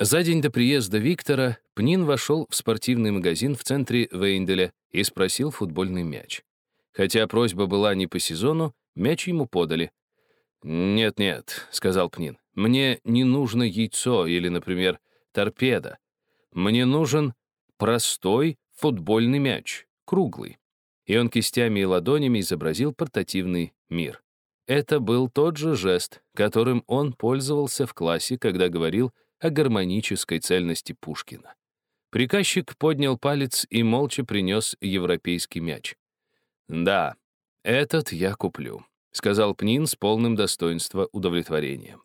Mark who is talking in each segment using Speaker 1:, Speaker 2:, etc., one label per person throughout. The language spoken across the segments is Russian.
Speaker 1: За день до приезда Виктора Пнин вошел в спортивный магазин в центре Вейнделя и спросил футбольный мяч. Хотя просьба была не по сезону, мяч ему подали. «Нет-нет», — сказал Пнин, — «мне не нужно яйцо или, например, торпеда. Мне нужен простой футбольный мяч, круглый». И он кистями и ладонями изобразил портативный мир. Это был тот же жест, которым он пользовался в классе, когда говорил о гармонической цельности Пушкина. Приказчик поднял палец и молча принес европейский мяч. «Да, этот я куплю», — сказал Пнин с полным достоинства удовлетворением.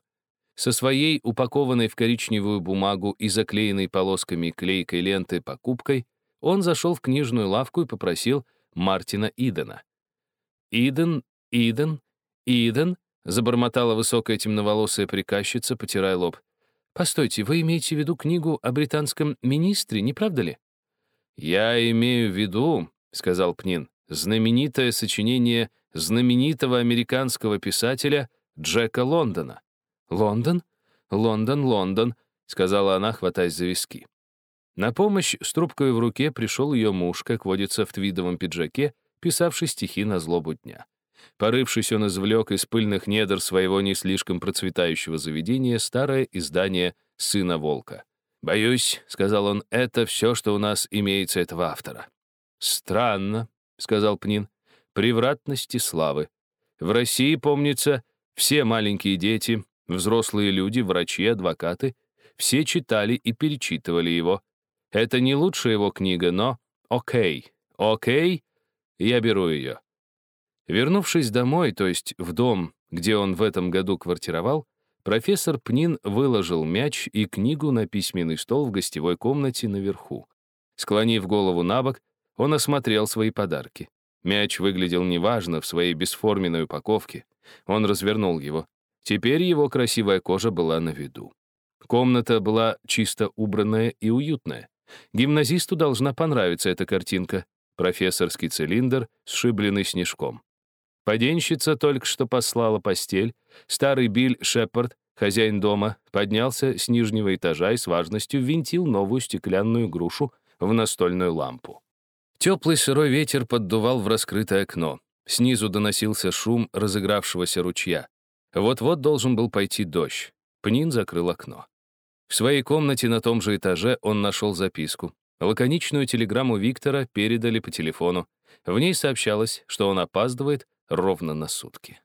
Speaker 1: Со своей упакованной в коричневую бумагу и заклеенной полосками клейкой ленты покупкой он зашел в книжную лавку и попросил Мартина Идена. «Иден, Иден, Иден», — забормотала высокая темноволосая приказчица, потирая лоб. Постойте, вы имеете в виду книгу о британском министре, не правда ли? Я имею в виду, сказал Пнин, знаменитое сочинение знаменитого американского писателя Джека Лондона. Лондон? Лондон, Лондон, сказала она, хватаясь за виски. На помощь с трубкой в руке пришел ее муж, как водится в твидовом пиджаке, писавший стихи на злобу дня. Порывшись, он извлек из пыльных недр своего не слишком процветающего заведения старое издание «Сына волка». «Боюсь», — сказал он, — «это все, что у нас имеется этого автора». «Странно», — сказал Пнин, — «превратности славы. В России, помнится, все маленькие дети, взрослые люди, врачи, адвокаты, все читали и перечитывали его. Это не лучшая его книга, но окей, окей, я беру ее. Вернувшись домой, то есть в дом, где он в этом году квартировал, профессор Пнин выложил мяч и книгу на письменный стол в гостевой комнате наверху. Склонив голову на бок, он осмотрел свои подарки. Мяч выглядел неважно в своей бесформенной упаковке. Он развернул его. Теперь его красивая кожа была на виду. Комната была чисто убранная и уютная. Гимназисту должна понравиться эта картинка. Профессорский цилиндр, сшибленный снежком. Поденщица только что послала постель. Старый Биль Шепард, хозяин дома, поднялся с нижнего этажа и с важностью винтил новую стеклянную грушу в настольную лампу. Теплый сырой ветер поддувал в раскрытое окно. Снизу доносился шум разыгравшегося ручья. Вот-вот должен был пойти дождь. Пнин закрыл окно. В своей комнате на том же этаже он нашел записку. Лаконичную телеграмму Виктора передали по телефону. В ней сообщалось, что он опаздывает ровно на сутки.